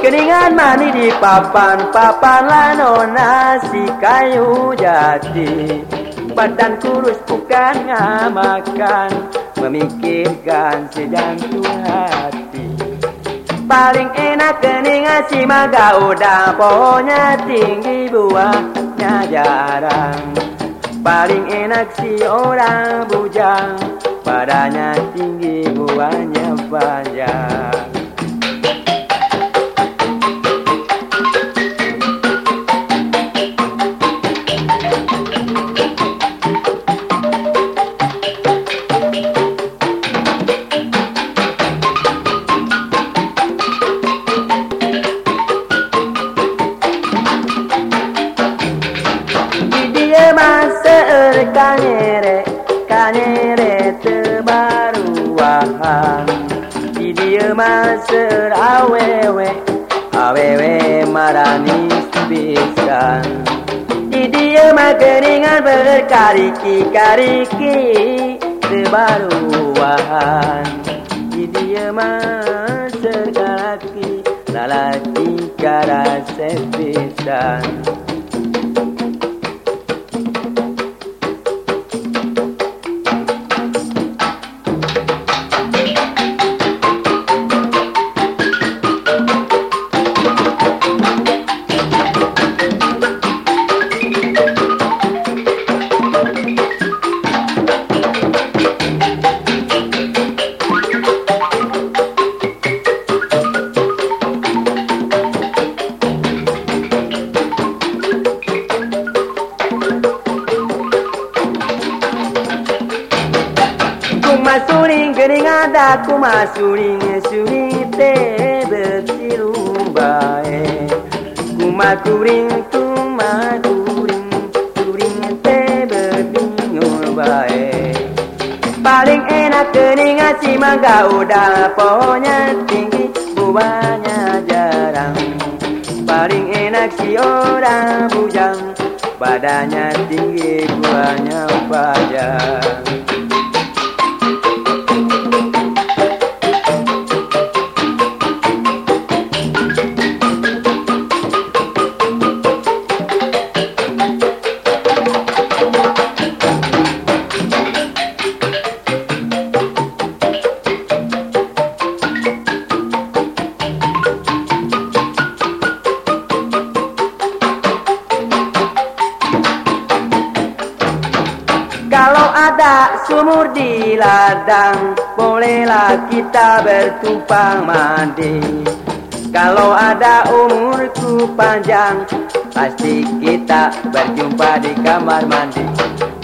keningan mani di papan-papan lano nasi kayu jati. Badan kurus bukan ngamakan Memikirkan sejantung hati. Paling enak keningan si maga udah pohonnya tinggi buahnya jarang. Paling enak si orang bujang Badannya tinggi buahnya panjang kanyere kanyere tebaruahan di dia maser awewe awewe marani pisan di dia makeringan berkariki-kariki tebaruahan di dia maser karaki lalaki karase gering ada kumasuring suring te bertiru bae Kumaturing kumaturing suring te berbingung bae Paling enak keningan si mangga udah pohonnya tinggi buahnya jarang Paling enak si orang bujang badannya tinggi buahnya panjang Kalau ada sumur di ladang Bolehlah kita bertumpang mandi. Kalau ada umurku panjang Pasti kita berjumpa di kamar mandi.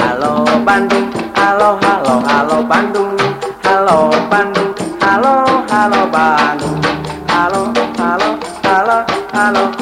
Halo Bandung, halo halo halo Bandung. Halo Bandung, halo halo Bandung. Halo halo halo halo